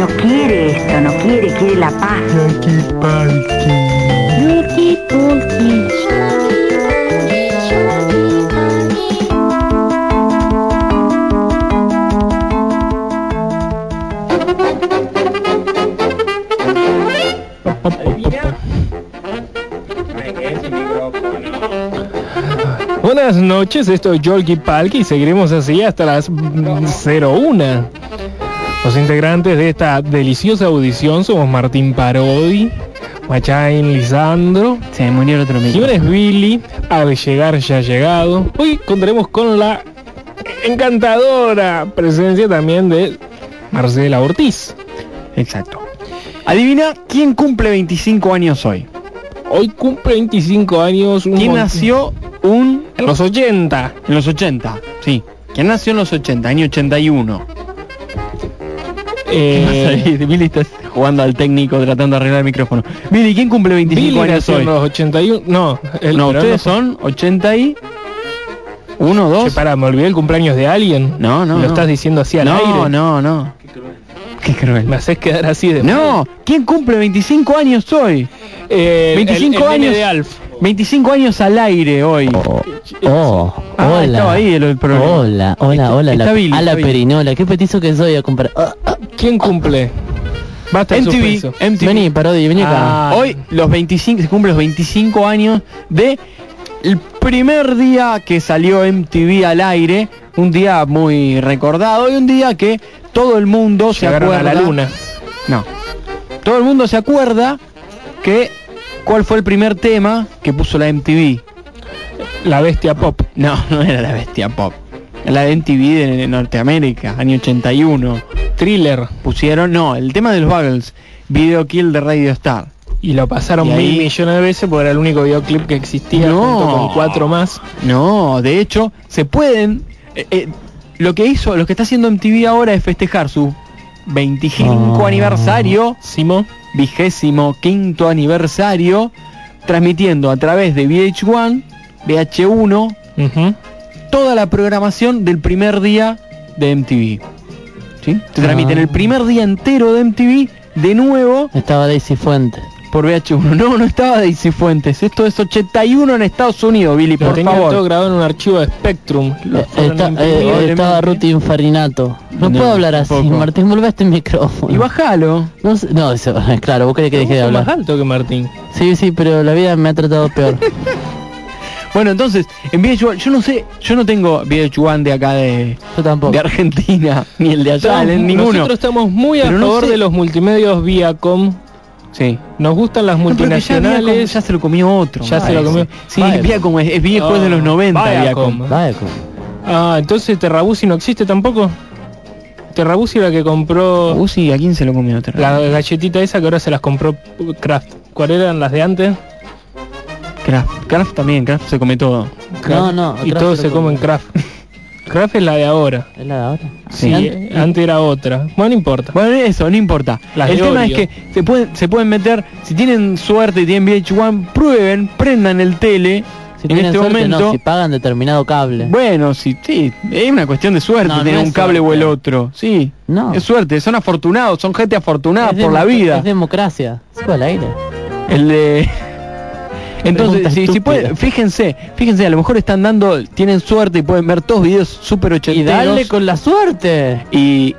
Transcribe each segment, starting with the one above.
No quiere esto, no quiere, quiere la paz. Buenas noches, esto es Yolki Palki y seguiremos así hasta las 01. Los integrantes de esta deliciosa audición somos Martín Parodi, Machain Lisandro, Se murió el otro micro. Jiménez Billy, al llegar ya ha llegado. Hoy contaremos con la encantadora presencia también de Marcela Ortiz. Exacto. Adivina quién cumple 25 años hoy. Hoy cumple 25 años un ¿Quién nació un en los 80. en los 80? Sí. ¿Quién nació en los 80? Año 81. ¿Qué Eh, ahí? Billy está jugando al técnico tratando de arreglar el micrófono. Billy, ¿quién cumple 25 Billy años nació hoy? en los 81. No, el, No, ustedes son 80 y 1, 2. Che, pará, me olvidé el cumpleaños de alguien. No, no, Lo no. estás diciendo así al no, aire. no, no. Qué cruel. Me haces quedar así de No, ¿quién cumple 25 años hoy? Eh, 25 el- el años. de Alf. 25 años al aire hoy. Oh, Ah, hola. estaba ahí el, el problema. Hola, hola, hola, Está la, Billy, a la está perinola, qué petizo que soy a comprar. Ah, ah, ¿Quién cumple? Basta de MTV. MTV. vení, parodi, vení acá. Ah. Hoy los 25 se cumplen los 25 años de el primer día que salió MTV al aire, un día muy recordado y un día que todo el mundo se acuerda a la luna. No. Todo el mundo se acuerda que cuál fue el primer tema que puso la MTV. La bestia pop. No, no era la bestia pop. La de MTV de Norteamérica, año 81. Thriller. Pusieron, no, el tema de los Buggles, Video Kill de Radio Star. Y lo pasaron Y mil millones de veces porque era el único videoclip que existía No. junto con cuatro más. No, de hecho, se pueden. eh, eh, lo que hizo, lo que está haciendo MTV ahora es festejar su 25 Oh. aniversario, Simo. vigésimo quinto aniversario, transmitiendo a través de VH1, VH1, Ujú. Toda la programación del primer día de MTV. ¿Sí? Se Ah. transmiten el primer día entero de MTV de nuevo Estaba Daisy Fuente. por VH1. No, no estaba Daisy Fuentes. Esto es 81 en Estados Unidos, Billy, Lo por tenía favor. todo grabado en un archivo de Spectrum. Eh, está- eh, probablemente. estaba Ruti Infarinato. No, No, puedo hablar así. Martín, volvé a este micrófono. Y bajalo. No, sé- no, eso, claro, vos querés que deje de sos más hablar. alto que Martín. Sí, sí, pero la vida me ha tratado peor. Bueno, entonces, en VH1, yo no sé, yo no tengo VH1 de acá de, Yo tampoco. de Argentina, ni el de allá, ni ninguno. Nosotros estamos muy a Pero no favor sé- de los multimedios Viacom. Sí. Nos gustan las No, pero que ya, Viacom multinacionales. ya se lo comió otro. Ya se lo comió. Sí, Viacom. Viacom es, es viejo, es de los Ah, 90 Viacom. Viacom. Ah, entonces Terrabusi no existe tampoco. Terrabusi era que compró sí, ¿a quién se lo comió otro? la galletita esa que ahora se las compró Kraft. ¿Cuáles eran las de antes? Kraft. Kraft también, Kraft se come todo. No, no, Y todos se comen Kraft. Kraft es la de ahora. ¿Es la de ahora? Sí, eh, antes era otra. Bueno, no importa. Bueno, eso, no importa. Las el tema Oreo. es que se pueden, se pueden meter, si tienen suerte y tienen VH1, prueben, prendan el tele. Si en este suerte, momento, no, si pagan determinado cable. Bueno, sí, sí, es una cuestión de suerte No, tener un cable o el suerte. otro. Sí, No. es suerte, son afortunados, son gente afortunada Es por la vida. Es democracia. Fue al aire. El de... Entonces, si, pueden, fíjense, fíjense, a lo mejor están dando, tienen suerte y pueden ver todos videos super Y ochenteros. dale con la suerte. Y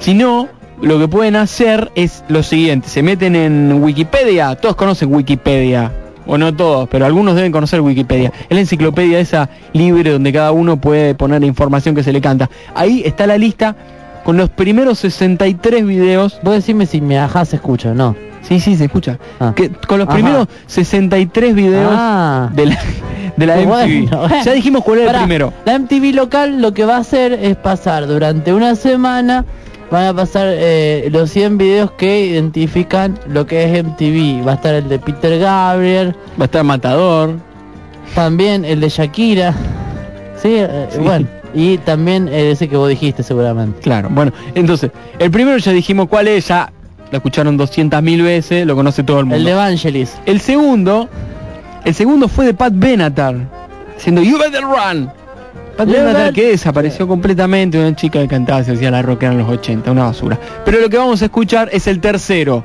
si no, lo que pueden hacer es lo siguiente, se meten en Wikipedia, todos conocen Wikipedia, o no todos, pero algunos deben conocer Wikipedia. Es la enciclopedia esa libre donde cada uno puede poner la información que se le canta. Ahí está la lista con los primeros 63 videos. Vos decime si me ajá se escucha, no. Sí, sí, se escucha. Ah. Que, con los Ajá. primeros 63 videos Ah. de la, de la Bueno, MTV. bueno. Ya dijimos cuál era Pará, el primero. La MTV local lo que va a hacer es pasar durante una semana, van a pasar eh, los 100 videos que identifican lo que es MTV. Va a estar el de Peter Gabriel, Va a estar Matador. también el de Shakira. Sí, eh, Sí. bueno. Y también eh, ese que vos dijiste seguramente. Claro, bueno, entonces, el primero ya dijimos cuál es, ya lo escucharon 200.000 veces, lo conoce todo el mundo. El de Evangelis. El segundo, el segundo fue de Pat Benatar, haciendo You Better Run. Libertad. Natal que desapareció completamente, una chica que cantaba, se hacía la rockera en los 80, una basura. Pero lo que vamos a escuchar es el tercero.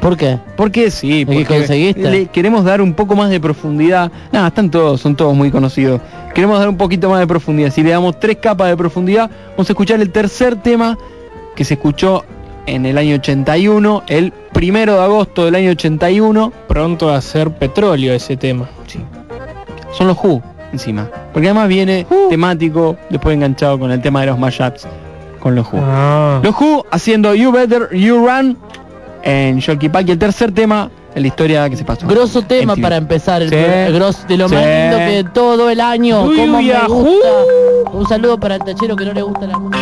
¿Por qué? Porque sí, que porque conseguiste? le queremos dar un poco más de profundidad. Nada, están todos, son todos muy conocidos. Queremos dar un poquito más de profundidad. Si le damos tres capas de profundidad, vamos a escuchar el tercer tema que se escuchó en el año 81, el primero de agosto del año 81. Pronto a ser petróleo ese tema. Sí. Son los Who encima. Porque además viene temático, después enganchado con el tema de los mashups con los Who. Ah. Los Who haciendo You Better You Run en Sholky Park y el tercer tema en la historia que se pasó. Grosso tema para empezar, el Sí. pro- grosso, de lo más lindo que todo el año. Uy, Cómo uy, me ajú. gusta. Un saludo para el tachero que no le gusta la música.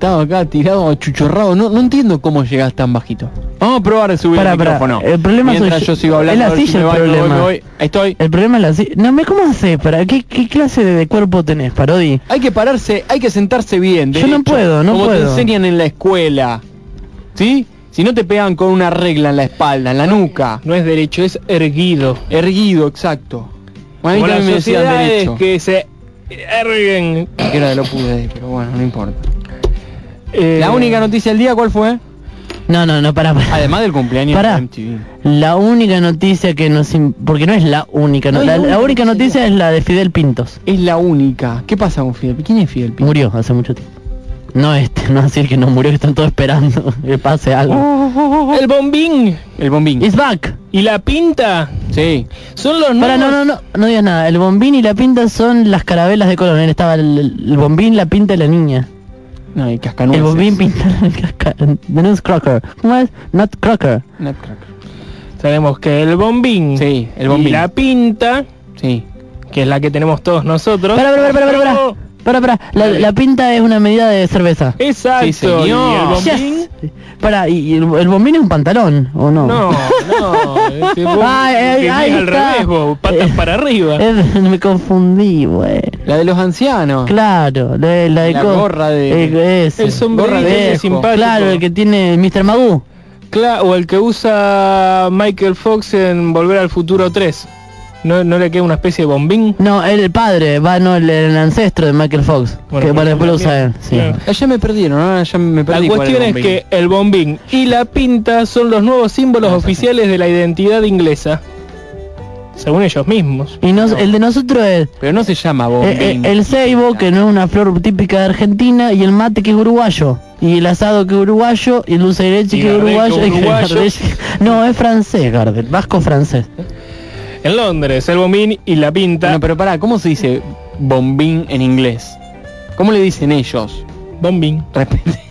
Sentado acá, tirado, achuchurrado. No, no entiendo cómo llegas tan bajito. Vamos a probar de subir Pará, el micrófono. el problema soy Mientras yo. yo sigo hablando. Es la si silla me el voy, problema. me voy. Ahí estoy. El problema es la si- No, me ¿cómo haces? ¿Para qué, qué clase de cuerpo tenés, Parodi? Hay que pararse, hay que sentarse bien. Yo no derecho, puedo, no como te puedo. enseñan en la escuela. ¿Sí? Si no te pegan con una regla en la espalda, en la nuca. No es derecho, es erguido. Erguido, exacto. Bueno, a mí Como me decían derecho. que se erguen. Que era de lo pude, pero bueno, no importa. Eh, La única noticia del día, ¿cuál fue? No, no, no, pará. Además del cumpleaños Pará. de MTV. La única noticia que nos... Porque no es la única, no, No es la, única única noticia es la de Fidel Pintos. Es la única. ¿Qué pasa con Fidel? ¿Quién es Fidel Pinto? Murió hace mucho tiempo. No este, no el que no murió, que están todos esperando que pase algo. El bombín El bombín. It's back. y la pinta Sí. son los Para, nuevos. no, no, no, no digas nada. El bombín y la pinta son las carabelas de Colón. Estaba el, el bombín, la pinta y la niña. No, hay cascanueces. El bombín pinta el casca- The Nutcracker. ¿Cómo es? Nutcracker. Nutcracker. Sabemos que el bombín, Sí, el bombín. y la pinta, Sí. que es la que tenemos todos nosotros. Para, para, para, para, para. Para, para. La, la pinta es una medida de cerveza. Exacto. Sí, señor. Y el bombín. Yes. Para, ¿y el, el bombín es un pantalón o no? No, no. Este vos Ay, ay, escribís ahí al está. revés, vos, patas Eh, para arriba. Eh, me confundí, güey. La de los ancianos. Claro, la, de- la de La co- gorra de- eh, ese. El sombrerito gorra de simpático. Claro, el que tiene Mr. Magoo. Cla- o el que usa Michael Fox en Volver al Futuro 3. ¿No, no le queda una especie de bombín? No, el padre, va, no, el, el ancestro de Michael Fox. Bueno, que bueno, después lo usa él. también, Sí. claro. Ah, Ya me perdieron, ¿no? Ya me La perdí. cuál cuestión es que el bombín y la pinta son los nuevos símbolos oficiales de la identidad inglesa. Según ellos mismos. Y nos, el de nosotros es Pero no se llama eh, bombín. eh, el ceibo, que no es una flor típica de Argentina, y el mate, que es uruguayo. Y el asado, que es uruguayo, y el dulce de leche, que uruguayo. y uruguayo. Gardel- No, es francés, Gardel, vasco francés. En Londres, el bombín y la pinta. Bueno, pero pará, ¿cómo se dice bombín en inglés? ¿Cómo le dicen ellos? Bombín. Repite.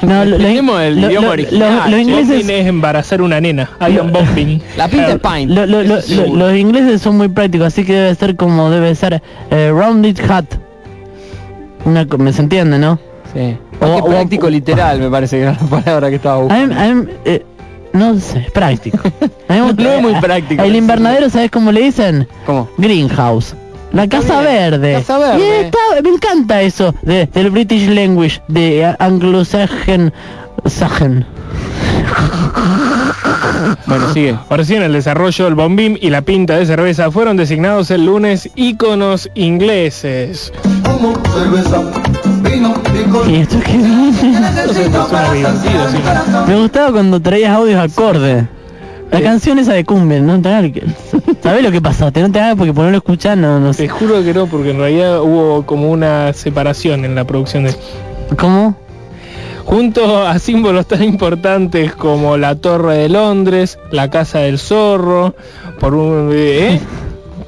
No, lo- lo- el lo- idioma original, los- ingleses es embarazar una nena. Hay un bombín. La pinta es pint. Lo- lo- lo- Eso lo- seguro. los ingleses son muy prácticos, así que debe ser como debe ser eh, rounded hat. Una, ¿Me se entiende, no? Sí. O- práctico literal, me parece que era la palabra que estaba buscando. eh, no sé, práctico. Me- No es muy práctico El invernadero, ¿sabes cómo le dicen? ¿Cómo? Greenhouse. La casa verde. Casa verde. Y está- me encanta eso de, del British language, de anglo-saxon. saxon. Bueno, sigue. Recién el desarrollo del bombín y la pinta de cerveza fueron designados el lunes íconos ingleses. ¿Y esto qué Me gustaba cuando traías audios acordes. La canción esa de cumbia, no te hagas que- ¿Sabés lo que pasaste? No te hagas porque por no lo escuchás, no, no Te sé. juro que no, porque en realidad hubo como una separación en la producción de... ¿Cómo? Junto a símbolos tan importantes como la Torre de Londres, la Casa del Zorro, por un... ¿eh?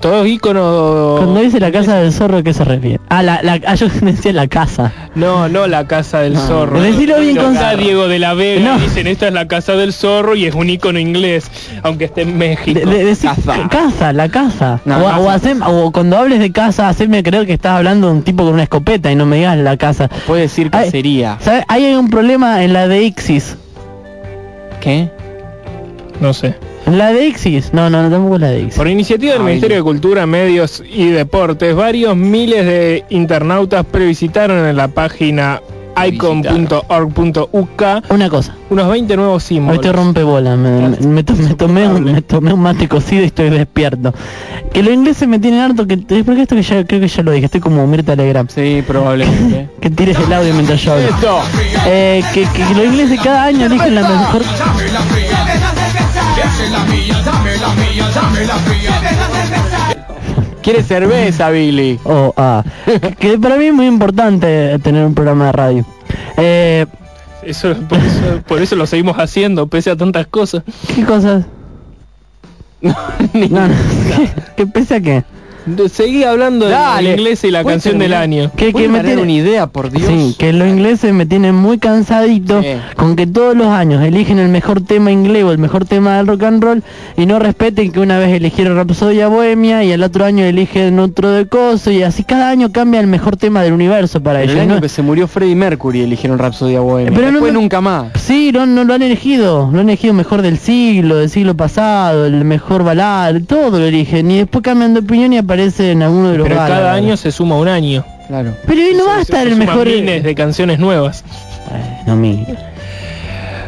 Todos íconos. Cuando dice la casa del zorro, ¿a ¿qué se refiere? Ah, la, la, ah, yo decía la casa. No, no la casa del No. zorro. Decilo bien con- Diego de la Vega No. y dicen esta es la casa del zorro y es un ícono inglés, aunque esté en México. De, de- decir Casa. casa, la casa. No, o, casa. o hacem- o cuando hables de casa, haceme creer que estás hablando de un tipo con una escopeta y no me digas la casa. Puede decir cacería. ¿Sabes? Ahí hay un problema en la de Ixis. ¿Qué? No sé. ¿En la de Ixis? No, no, no, tampoco la de Ixis. Por iniciativa del Ay. Ministerio de Cultura, Medios y Deportes, varios miles de internautas previsitaron en la página icon.org.uk Una cosa. unos 20 nuevos Hoy símbolos. te rompe bola, me, me- me to- me tomé un, me tomé un mate cocido y estoy despierto. Que los ingleses me tienen harto, que porque esto que ya creo que ya lo dije, estoy como Mirta Legrand. Sí, probablemente. Que tires el audio mientras yo hablo. Eh, que, que los ingleses cada año eligen la mejor Quiere cerveza, Billy. Oh, ah. que para mí es muy importante tener un programa de radio. Eh, Eso, por, eso, por eso lo seguimos haciendo, pese a tantas cosas. ¿Qué cosas? No, no. ¿Qué, qué pese a qué? De- Seguí hablando de Dale. inglés y la ¿Puedes canción del año. Que, que ¿Puedes me tiene- una idea, por Dios? Sí, que los ingleses me tienen muy cansadito Sí. con que todos los años eligen el mejor tema inglés o el mejor tema del rock and roll y no respeten que una vez eligieron Rapsodia Bohemia y el otro año eligen otro de coso y así cada año cambia el mejor tema del universo para El ellos. año ¿no? que se murió Freddie Mercury eligieron Rhapsodia Bohemia. Pero no Después me- nunca más. Sí, no, no lo han elegido, lo han elegido mejor del siglo, del siglo pasado, el mejor balada, todo lo eligen y después cambian de opinión y aparece en alguno de los Pero galas. cada año se suma un año. Claro. Pero ahí no va a estar el mejor... miles de canciones nuevas. Ay, no, mi...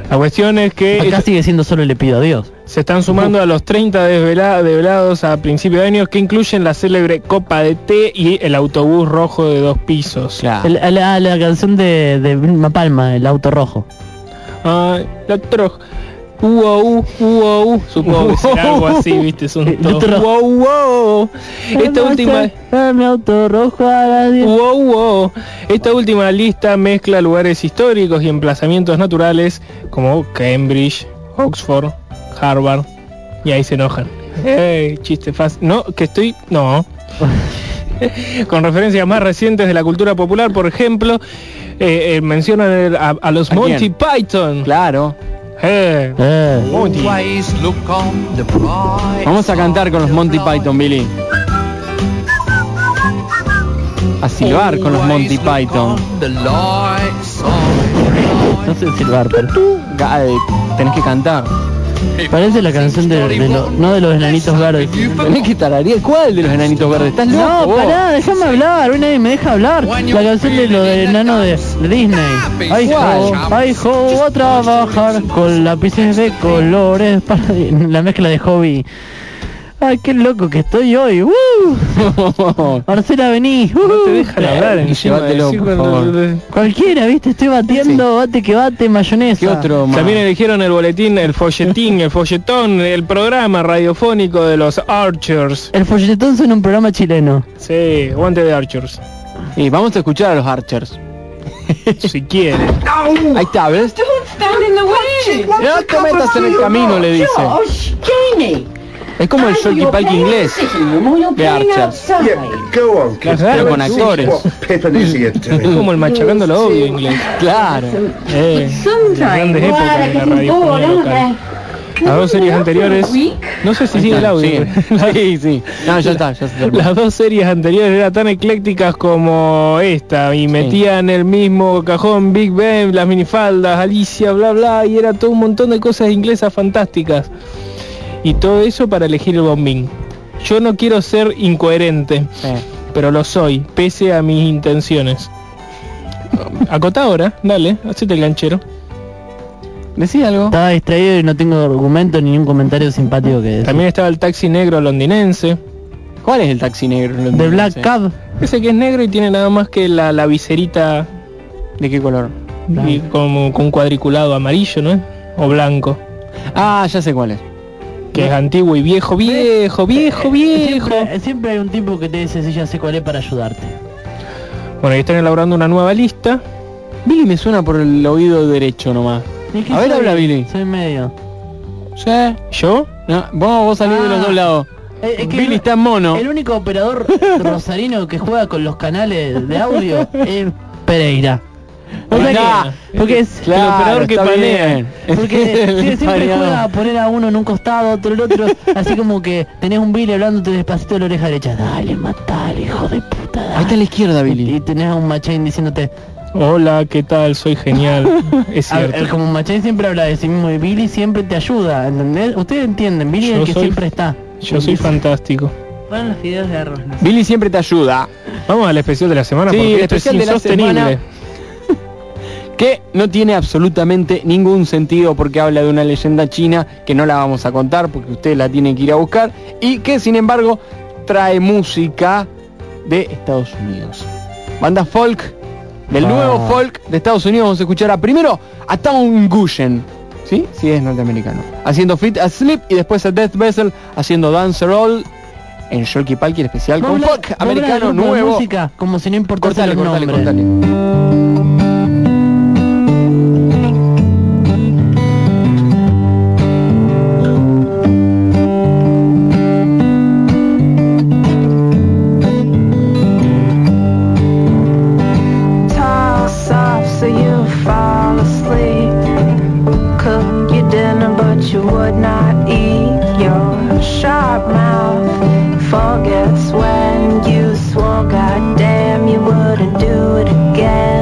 La cuestión es que Acá sigue siendo solo le pido a Dios. se están sumando a los 30 desvela- develados a principio de año que incluyen la célebre copa de té y el autobús rojo de dos pisos. Claro. El- la, la canción de, de Vilma Palma, el auto rojo. Ay, la tro... Wow, wow, supongo que será algo así, viste, son todos wow, wow. Esta última Mi auto rojo a las 10. Wow, wow. Esta última lista mezcla lugares históricos y emplazamientos naturales como Cambridge, Oxford, Harvard. Y ahí se enojan. Chiste fácil. No, que estoy... No. Con referencias más recientes de la cultura popular, por ejemplo, eh, eh, mencionan a, a los ¿A quién? Monty Python. Claro. Eh, Eh, Monty. Vamos a cantar con los Monty Python, Billy. A silbar con los Monty Python. no sé silbar, pero eh, Tenés que cantar. Parece la canción de, de lo- no de los enanitos verdes. Tenés que tararear. ¿Cuál de los enanitos verdes? ¿Estás loco No, vos? pará, déjame hablar, hoy nadie me deja hablar. La canción de lo del enano de, de Disney. Ay, jo, ay, jo, a trabajar con lápices de colores para la mezcla de hobby. Ay, qué loco que estoy hoy. ¡Uh! Marcela, vení. No te ¡Uh! dejan hablar Llévatelo, por cuando- favor. Cualquiera, viste, estoy batiendo, bate que bate, mayonesa. ¿Qué otro más? También eligieron el boletín, el folletín, el folletón, el programa radiofónico de los Archers. El folletón son un programa chileno. Sí, guante de Archers. Y vamos a escuchar a los Archers. Si quieren. Ahí está, ¿ves? No te metas en el camino, le dice. Es como el Sholky Palky inglés de Archers. Go on, kids. Claro, con actores. What Pippin is here Es como el machacando lo obvio inglés. Claro. Eh, las grandes épocas de la radiofonía local. Las dos series anteriores, no sé si sigue el audio. Sí, sí. No, ya está, ya se terminó. Las dos series anteriores eran tan eclécticas como esta y metían el mismo cajón Big Ben, las minifaldas, Alicia, bla bla y era todo un montón de cosas inglesas fantásticas. Y todo eso para elegir el bombín. Yo no quiero ser incoherente, pero lo soy, pese a mis intenciones. Acota ahora, dale, hacete el ganchero. Decí algo. Estaba distraído y no tengo argumento ni un comentario simpático que decir. También estaba el taxi negro londinense. ¿Cuál es el taxi negro? De londinense? Black Cab. Ese que es negro y tiene nada más que la, la viserita ¿De qué color? y como con un cuadriculado amarillo, ¿no? O blanco. Ah, ya sé cuál es. Que es antiguo y viejo, viejo, viejo, viejo. Siempre, siempre hay un tipo que te dice si ya sé cuál es para ayudarte. Bueno, y están elaborando una nueva lista. Billy me suena por el oído derecho nomás. Es A ver, soy- habla, Billy. Soy medio. ¿Sí? ¿Yo? No, vos, vos salís de los Ah. dos lados. Eh, es que Billy el- está en mono. El único operador rosarino que juega con los canales de audio es Pereira. O sea que- porque es Claro, el operador que está panea. bien. porque sie- siempre juega a poner a uno en un costado, otro en el otro, así como que tenés un Billy hablándote despacito de la oreja derecha, dale, matale, hijo de puta. dale". Ahí está a la izquierda, Billy. Y tenés a un Machain diciéndote, Hola, ¿qué tal? Soy genial. Es a- cierto. el- como Machain siempre habla de sí mismo y Billy siempre te ayuda, ¿entendés? Ustedes entienden, Billy es el que soy- siempre está. Yo soy fantástico. Los fideos de arroz. ¿no? Billy siempre te ayuda. Vamos al especial de la semana Sí, porque el esto es especial de la insostenible. semana. Que no tiene absolutamente ningún sentido porque habla de una leyenda china que no la vamos a contar porque ustedes la tienen que ir a buscar y que sin embargo trae música de Estados Unidos. Banda folk, del Ah. nuevo folk de Estados Unidos vamos a escuchar a primero a Town Gushen. ¿Sí? Sí, es norteamericano. Haciendo Fit Asleep y después a Death Vessel haciendo Dance Roll en Sholky Palki el especial con a folk a americano nuevo. música, como si no importase Cortale, el nombre. cortale. Forgets when you swore, goddamn, you wouldn't do it again.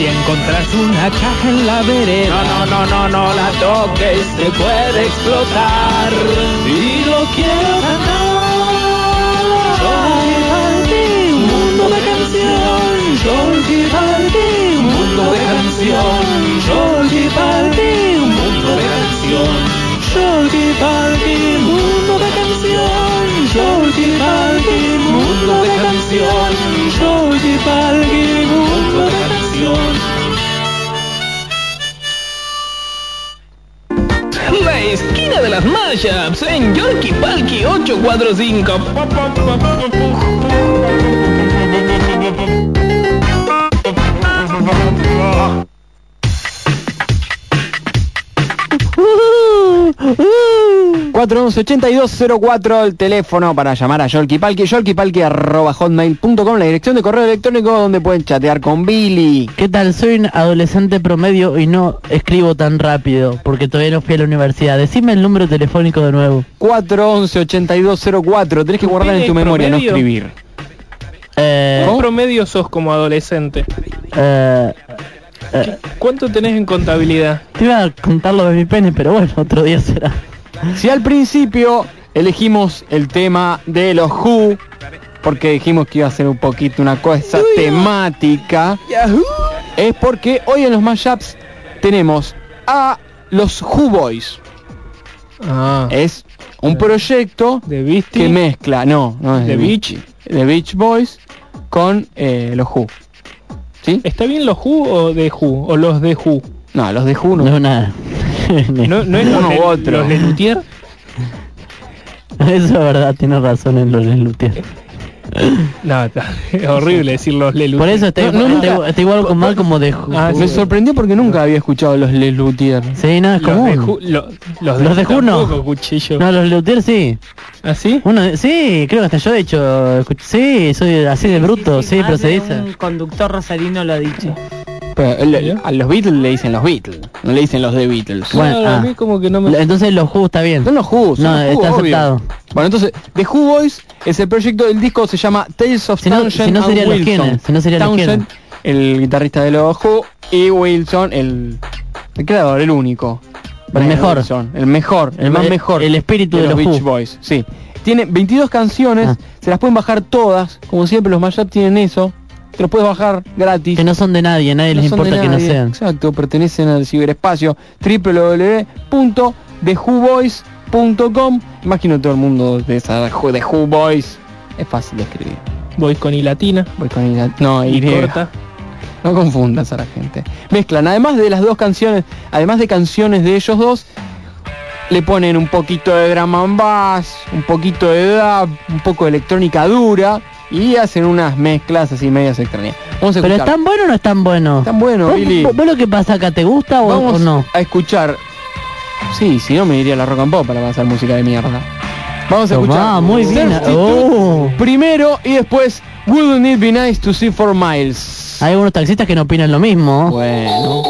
Si encontras una caja en la vereda, no, no, no, no, no la toques, se puede explotar. Y lo quiero ganar. Jolky Palki, un mundo de canción. Jolky Palki, un mundo de canción. Jolky Palki, un mundo de canción. Jolky Palki, mundo de canción. Jolky Palki, mundo de canción. Mundo de mashups en Yolki Palki 845. 411-8204 el teléfono para llamar a Yolki Palki, yolkipalki arroba hotmail.com, la dirección de correo electrónico donde pueden chatear con Billy. ¿Qué tal? Soy un adolescente promedio y no escribo tan rápido porque todavía no fui a la universidad. Decime el número telefónico de nuevo. 411-8204, tenés que guardar en tu memoria, no promedio? escribir. Eh, ¿Qué promedio sos como adolescente? eh, eh, ¿Cuánto tenés en contabilidad? te iba a contar lo de mi pene, pero bueno, otro día será. Si al principio elegimos el tema de los Who, porque dijimos que iba a ser un poquito una cosa temática, es porque hoy en los mashups tenemos a los Who Boys. Ah, Es un proyecto de Beastie. que mezcla, no, no es The de Beach. de Beach Boys con eh, los Who. ¿Sí? ¿Está bien los Who o de Who? ¿O los de Who? No, los de Who no. No nada. ¿No, no es Uno u otro. los Lelutier? Eso es verdad, tienes razón en los Lutier. No, está- es horrible decir los Lelutier. Por eso está, No, no, está- nunca- está igual con mal como de Ah, Me sorprendió porque nunca había escuchado los Les Luthier. Sí, no, es los de común. Lo- los Los de Who no. tampoco, cuchillo. No, los Lutier sí. ¿Ah, sí? Uno, de- sí, creo que hasta yo de hecho, sí, soy así de bruto, sí, más pero se de dice. Un conductor rosarino lo ha dicho. Pero, el- a los Beatles le dicen los Beatles, no le dicen los de Beatles. Bueno, Claro, a ah. mí como que no me... Entonces los Who está bien. Son los Who, son No, los Who, está obvio. aceptado. Bueno, entonces, The Who Boys es el proyecto del disco, se llama Tales of Si no- Townshend si no and serían los Wilson. si no serían los Townshend, el guitarrista de los Who, y Wilson, el, el creador, el único. Brian mejor. Wilson, el mejor, el, El- más el- mejor. el espíritu de los Beach Who. Boys, sí. Tiene 22 canciones, Ah. se las pueden bajar todas, como siempre los mashup tienen eso. Te los puedes bajar gratis. Que no son de nadie, a nadie les No importa que no sean. Exacto, pertenecen al ciberespacio www.thewhoboys.com. Imagino todo el mundo de esa de Who Boys. Es fácil de escribir. Voy con I latina. Voy con ila- no, Y Y. corta. No confundas a la gente. Mezclan, además de las dos canciones, además de canciones de ellos dos, le ponen un poquito de drum and bass, un poquito de dub, un poco de electrónica dura y hacen unas mezclas así medias extrañas. Vamos a Pero escuchar. ¿es tan bueno o no es tan bueno? Tan bueno, ¿Vos, Billy. vos- lo que pasa acá te gusta o, Vamos o no? a escuchar. Sí, si no me iría a la rock and pop para pasar música de mierda. Vamos a Tomá, escuchar. muy bien. Oh. Primero y después Wouldn't It Be Nice to See for Miles. Hay algunos taxistas que no opinan lo mismo. Bueno.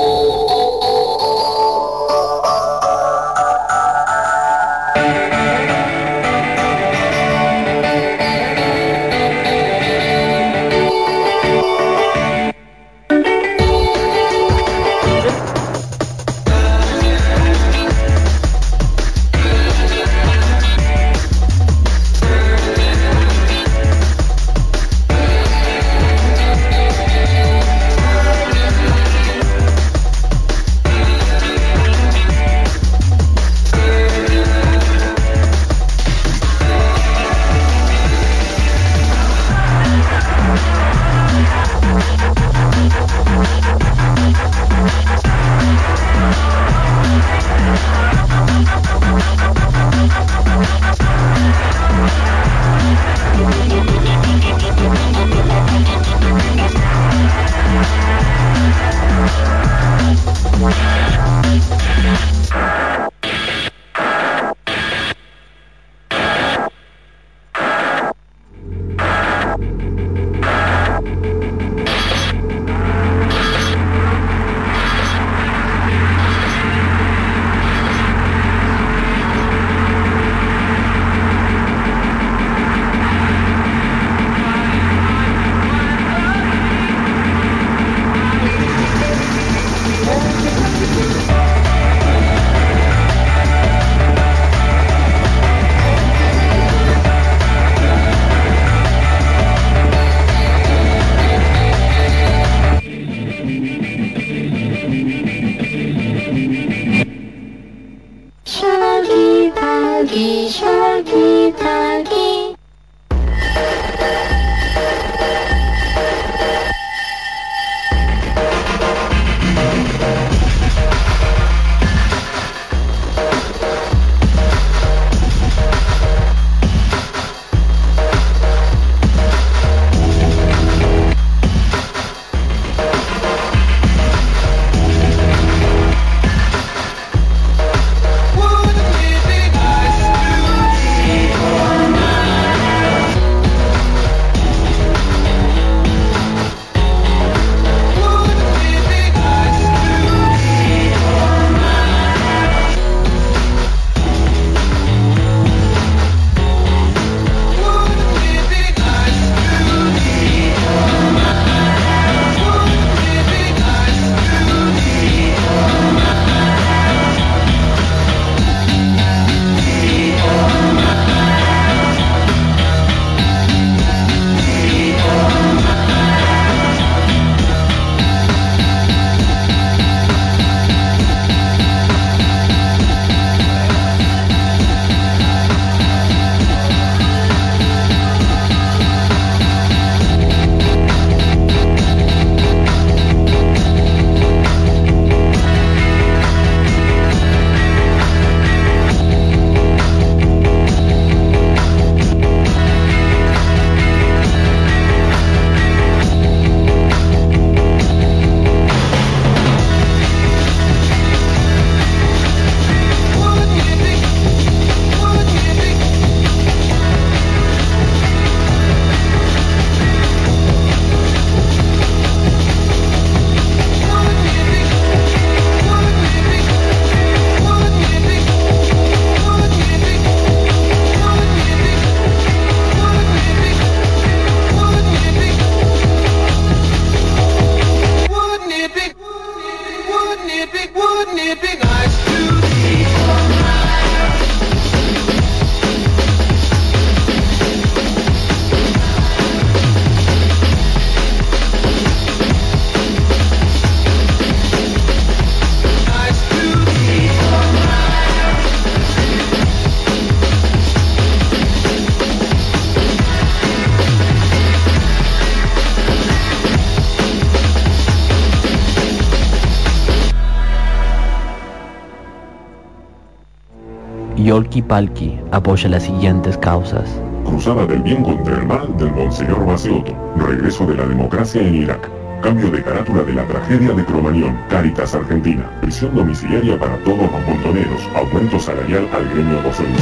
Yolki Palki apoya las siguientes causas. Cruzada del bien contra el mal del Monseñor Baseoto. Regreso de la democracia en Irak. Cambio de carátula de la tragedia de Cromañón. Caritas Argentina. Prisión domiciliaria para todos los montoneros. Aumento salarial al gremio docente.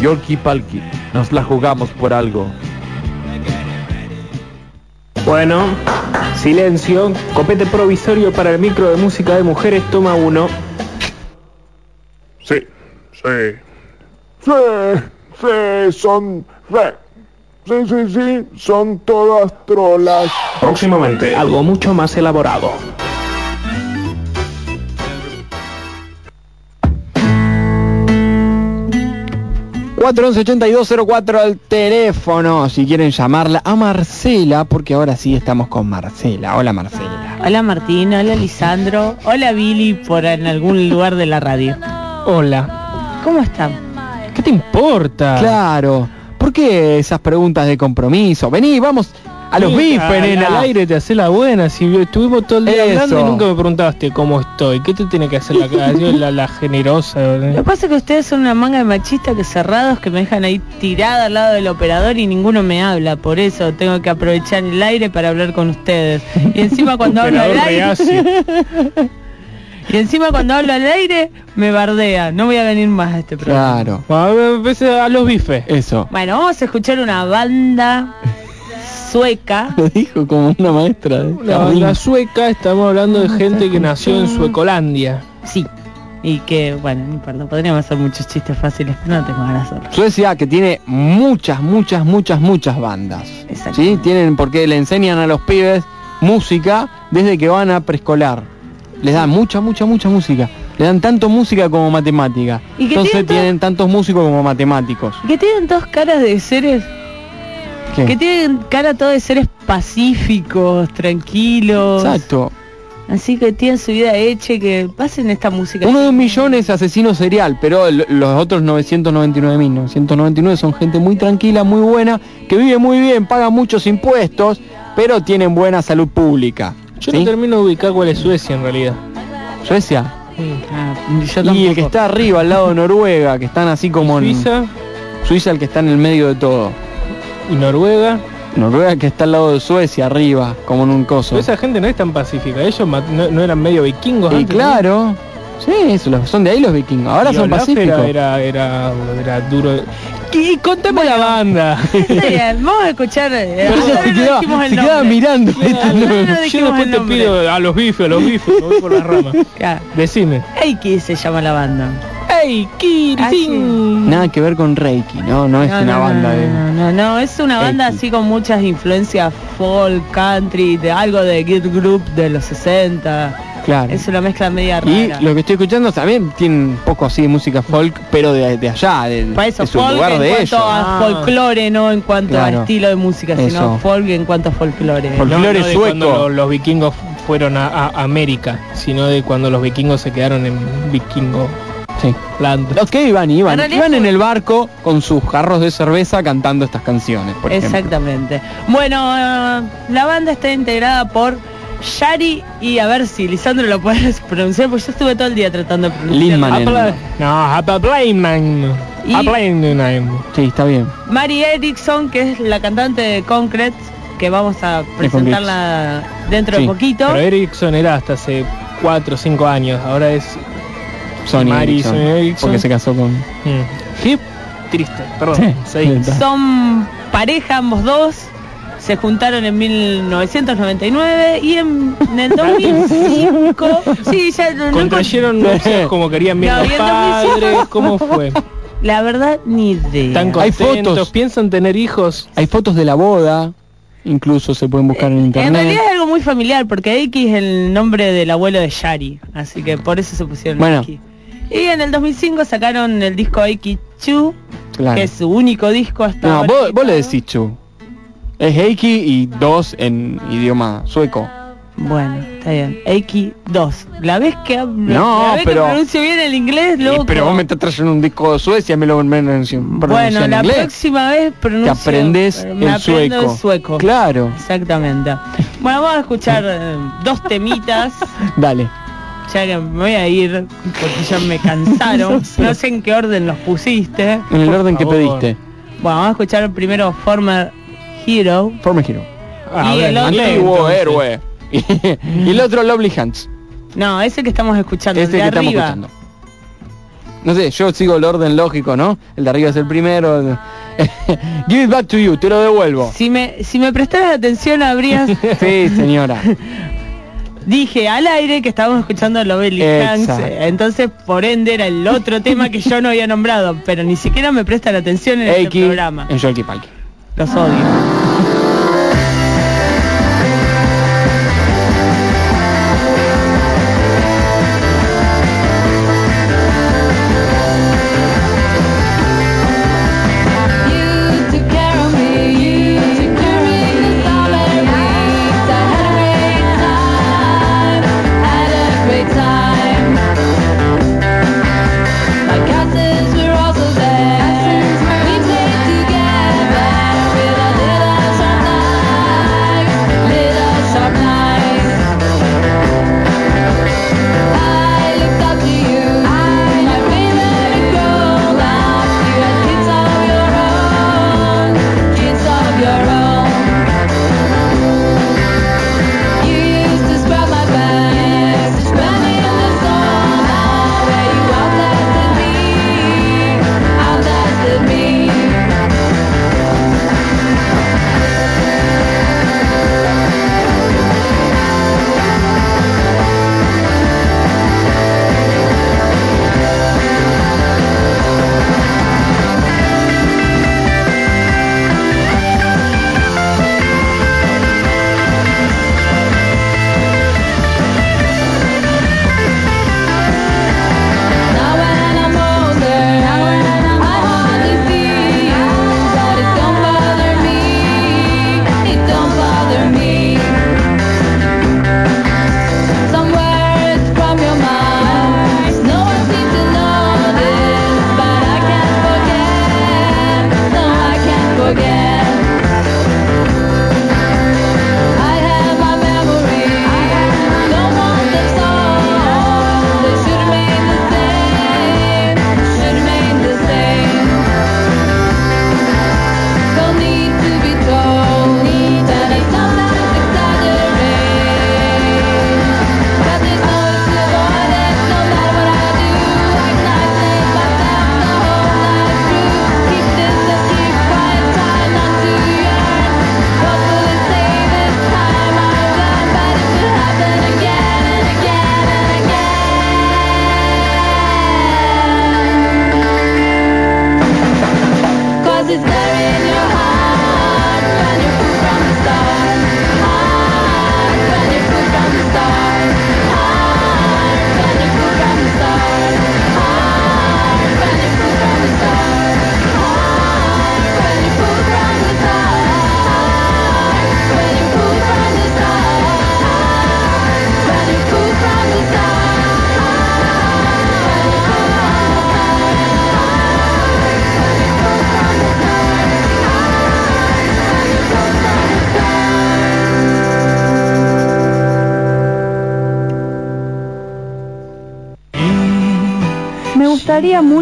Yolki Palki, nos la jugamos por algo. Bueno, silencio. Copete provisorio para el micro de música de mujeres, toma uno. Sí, sí. Sí, sí, son... Sí, sí, sí, son todas trolas. Próximamente, algo mucho más elaborado. cuatro al teléfono si quieren llamarla a Marcela, porque ahora sí estamos con Marcela. Hola Marcela. Hola Martín, hola Lisandro, hola Billy por en algún lugar de la radio. Hola. ¿Cómo están? ¿Qué te importa? Claro. ¿Por qué esas preguntas de compromiso? Vení, vamos a los bifes, nena. Al aire te hace la buena. Si estuvimos todo el día Eso. hablando y nunca me preguntaste cómo estoy. ¿Qué te tiene que hacer la, la, la generosa? Lo que pasa es que ustedes son una manga de machistas que cerrados que me dejan ahí tirada al lado del operador y ninguno me habla. Por eso tengo que aprovechar el aire para hablar con ustedes. Y encima cuando hablo al Operador aire... y encima cuando hablo al aire me bardea. No voy a venir más a este programa. Claro. A los bifes. Eso. Bueno, vamos a escuchar una banda sueca. Lo dijo como una maestra. de La jardín. banda sueca, estamos hablando de gente que nació en Suecolandia. Sí. Y que, bueno, no importa, podríamos hacer muchos chistes fáciles, pero no tengo ganas de hacerlo. Suecia que tiene muchas, muchas, muchas, muchas bandas. Exacto. ¿Sí? Tienen porque le enseñan a los pibes música desde que van a preescolar. Les dan mucha, mucha, mucha música. Le dan tanto música como matemática. Y que Entonces tienen to- tienen tantos músicos como matemáticos. Que tienen dos caras de seres ¿Qué? Que tienen cara todo de seres pacíficos, tranquilos. Exacto. Así que tienen su vida hecha y que pasen esta música. Uno de un millón es asesino serial, pero los otros 999.000, 999 son gente muy tranquila, muy buena, que vive muy bien, paga muchos impuestos, pero tienen buena salud pública. Yo ¿Sí? no termino de ubicar cuál es Suecia en realidad. Suecia. Ah, yo Y el que está arriba, al lado de Noruega, que están así como en... Suiza Suiza el que está en el medio de todo. y Noruega. Noruega que está al lado de Suecia, arriba, como en un coso. Pero esa gente no es tan pacífica. Ellos no, no eran medio vikingos Y antes, ¿no? claro, sí, eso, son de ahí los vikingos. Ahora Y son Olaf pacíficos. Era, era, era, era duro. Y contame la banda. Está bien, vamos a escuchar. eh, Pero ella todavía se quedaba, quedaba mirando. No Yo después el te pido a los bifes, a los bifes, me voy por las ramas. Claro. Decime. Eiki se llama la banda. ¡Ey, Kiri! Ah, sí. Nada que ver con Reiki, no, no es No, una no, banda no, de. no, no, no, es una banda Eiki. así con muchas influencias folk, country, de algo de Git Group de los 60. Claro. Es una mezcla media Y rara. lo que estoy escuchando también tiene un poco así de música folk, pero de, de allá, de, Para eso, de su folk lugar en de cuanto ellos. a Ah. folclore, no en cuanto Claro. a estilo de música, sino Eso. folk en cuanto a folclore. Folclore no de sueco. cuando los vikingos fueron a, a América, sino de cuando los vikingos se quedaron en Vikingo Sí. Land. Los que iban, iban, En iban en el barco con sus jarros de cerveza cantando estas canciones, por ejemplo. Exactamente. Bueno, eh, la banda está integrada por Shari y a ver si Lisandro lo puedes pronunciar, porque yo estuve todo el día tratando de pronunciar. No, Apla- Sí, está bien. Mari Erickson, que es la cantante de Concrete, que vamos a presentarla dentro Sí, de poquito. Pero Ericsson era hasta hace 4 o 5 años, ahora es Sony Mari Erickson, Sony Erickson. porque se casó con... mm, hip triste, perdón. Sí, seguí. sí, Son pareja ambos dos. Se juntaron en 1999 y en, en el 2005, sí, ya no- no Contrayeron nupcias como querían bien No, los y en 2005. padres, ¿cómo fue? La verdad, ni idea. ¿Están Hay contentos? fotos. ¿Piensan tener hijos? Hay fotos de la boda. incluso se pueden buscar en En internet. realidad es algo muy familiar porque X es el nombre del abuelo de Shari, así que por eso se pusieron Bueno. X. Y en el 2005 sacaron el disco X2, Claro. que es su único disco hasta No, ahora. vos, vos le decís chu. Es Heiki y dos en idioma sueco. Bueno, está bien. X2. La vez que hablo, No, la vez pero- que pronuncio bien el inglés, Y- loco. pero vos me estás trayendo un disco de Suecia y me lo pronuncio Bueno, en la inglés. próxima vez pronuncio. Te aprendes me el aprendo sueco. el sueco. Claro. Exactamente. Bueno, vamos a escuchar eh, dos temitas. Dale. Ya que me voy a ir porque ya me cansaron. No sé en qué orden los pusiste. En el orden que pediste. Bueno, vamos a escuchar primero Former Hero. Former Hero. Ah, y el otro- inglés, Antiguo entonces. héroe. y el otro Lovely Hands. No, ese que estamos escuchando, Este el que estamos escuchando. No sé, yo sigo el orden lógico, ¿no? El de arriba es el primero. el- Give it back to you, te lo devuelvo. Si me, si me prestaras atención habrías... Sí, señora. Dije al aire que estábamos escuchando Lovely Hands, eh, entonces por ende era el otro tema que yo no había nombrado, pero ni siquiera me prestan atención en este Eiki programa. en Jolky Palki. Los odio. Me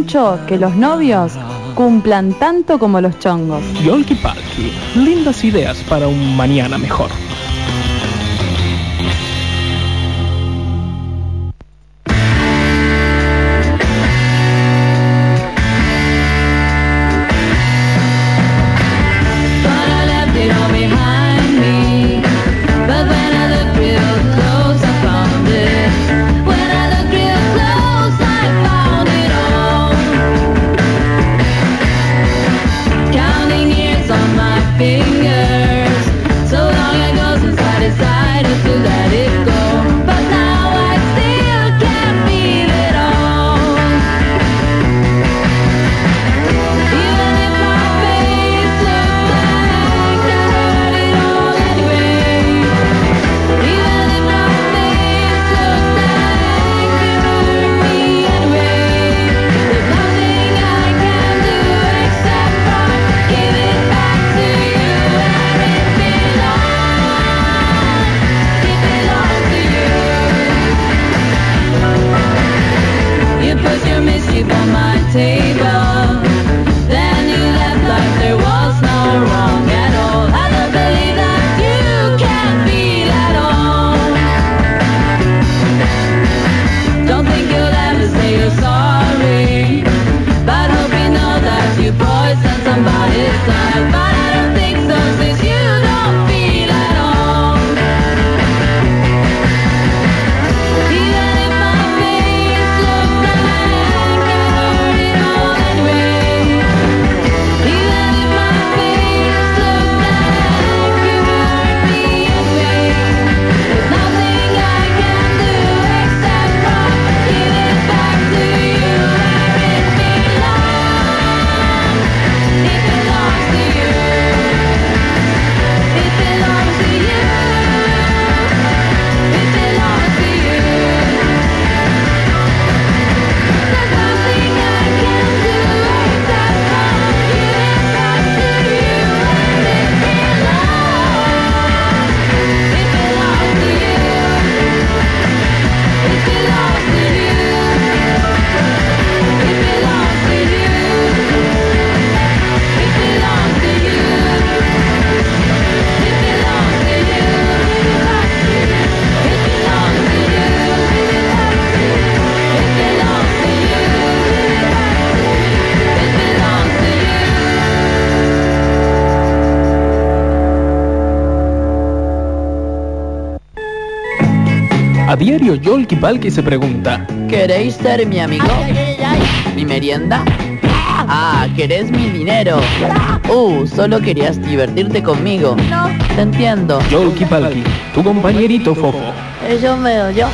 mucho que los novios cumplan tanto como los chongos. Yolki Palki, lindas ideas para un mañana mejor. Valky Valky se pregunta ¿Queréis ser mi amigo? ¿Mi merienda? Ah, ¿querés mi dinero? Uh, solo querías divertirte conmigo No Te entiendo Yolky Palki, tu compañerito fofo Eso veo yo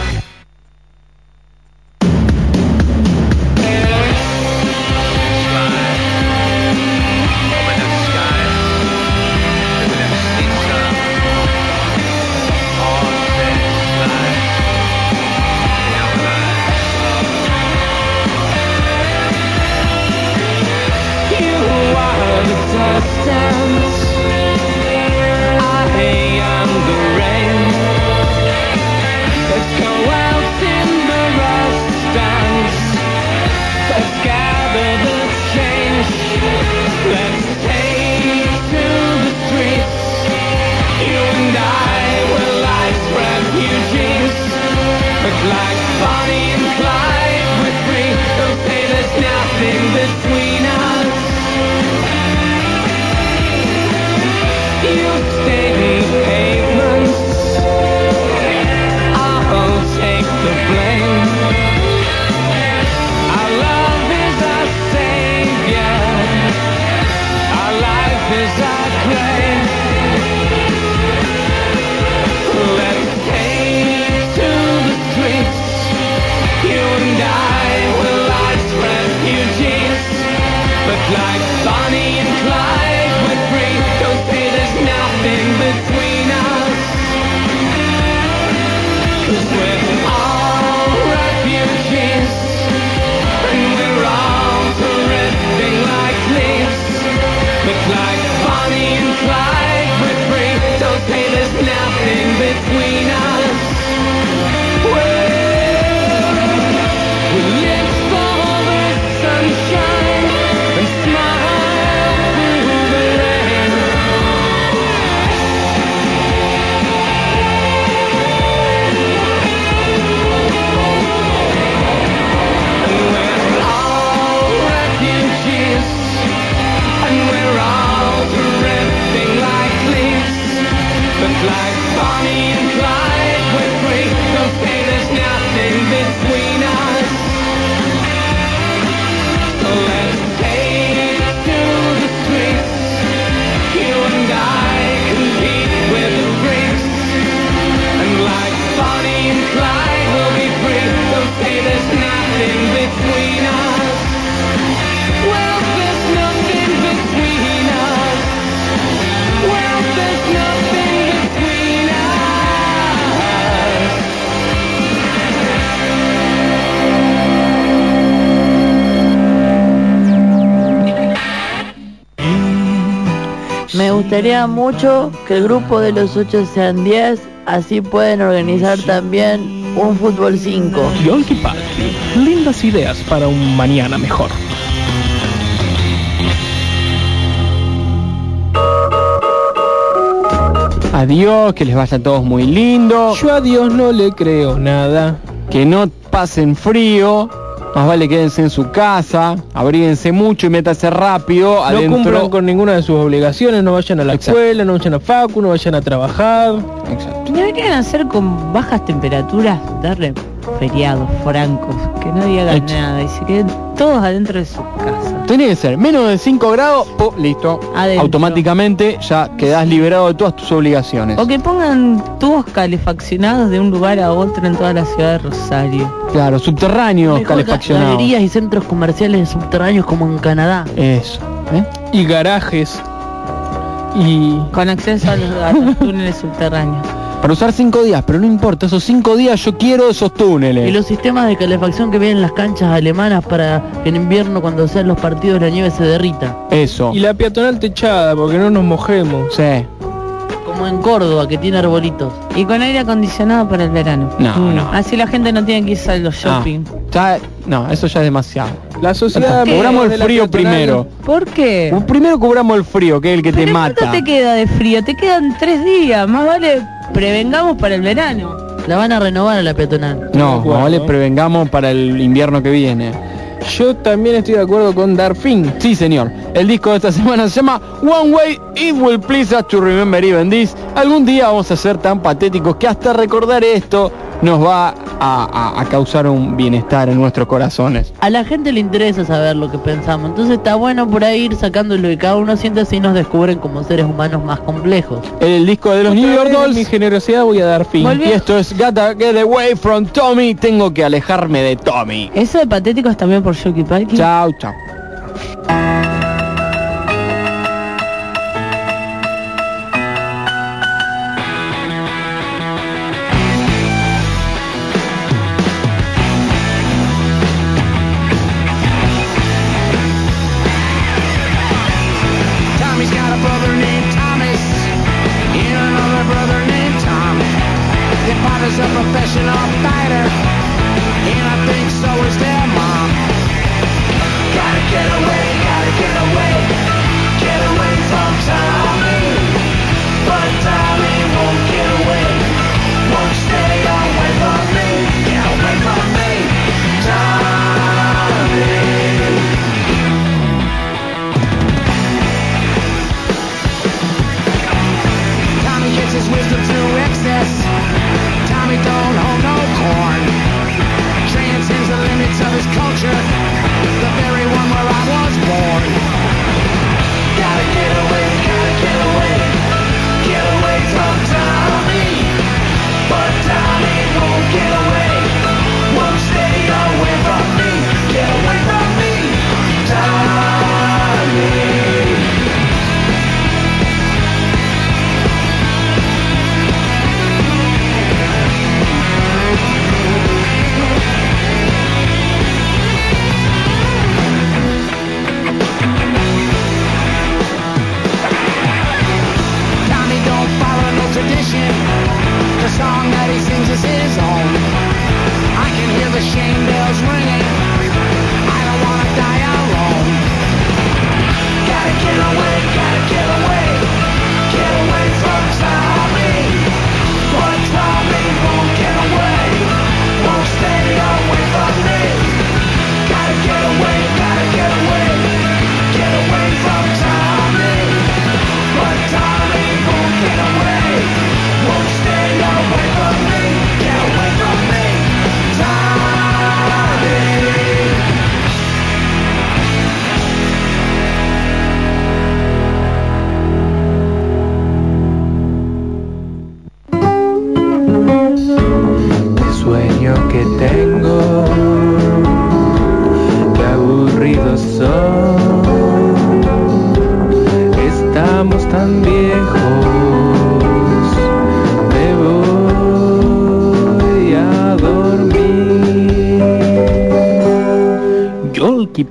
me gustaría mucho que el grupo de los 8 sean 10, así pueden organizar también un fútbol 5. Yolki Party, lindas ideas para un mañana mejor. Adiós, que les vaya a todos muy lindo. Yo a Dios no le creo nada. Que no pasen frío más vale quédense en su casa, abríguense mucho y métase rápido No adentro. cumplan con ninguna de sus obligaciones, no vayan a la Exacto. escuela, no vayan a facu, no vayan a trabajar. Exacto. Deberían hacer con bajas temperaturas, darle feriados francos, que nadie haga nada y se queden todos adentro de su casa. Tiene que ser menos de 5 grados, po, listo. Adentro. Automáticamente ya quedás liberado de todas tus obligaciones. O que pongan tubos calefaccionados de un lugar a otro en toda la ciudad de Rosario. Claro, subterráneos Mejor calefaccionados. Galerías y centros comerciales subterráneos como en Canadá. Eso. ¿eh? Y garajes. Y Con acceso a los, a los túneles subterráneos. Para usar 5 días, pero no importa, esos 5 días yo quiero esos túneles. Y los sistemas de calefacción que vienen en las canchas alemanas para que en invierno cuando sean los partidos la nieve se derrita. Eso. Y la peatonal techada, porque no nos mojemos. Sí. Como en Córdoba, que tiene arbolitos. Y con aire acondicionado para el verano. No, no. Así la gente no tiene que irse a los Ah, shopping. ya- no, eso ya es demasiado. La sociedad... Cobramos el frío primero. ¿Por qué? Primero cobramos el frío, que es el que te mata. ¿Cuánto te queda de frío? Te quedan tres días. Más vale prevengamos para el verano. La van a renovar a la peatonal. No, acuerdo. vale, prevengamos para el invierno que viene. Yo también estoy de acuerdo con dar fin. Sí, señor. El disco de esta semana se llama One Way It Will Please Us to Remember Even This. Algún día vamos a ser tan patéticos que hasta recordar esto nos va a, a- a causar un bienestar en nuestros corazones. A la gente le interesa saber lo que pensamos, entonces está bueno por ahí ir sacando lo que cada uno siente así nos descubren como seres humanos más complejos. El disco de los New York en Dolls. Mi generosidad voy a dar fin. Y esto es Gotta Get Away from Tommy. Tengo que alejarme de Tommy. Eso de patéticos también por Shoki Palki. Chao, chao.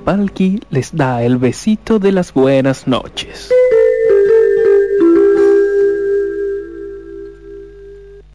Palki les da el besito de las buenas noches.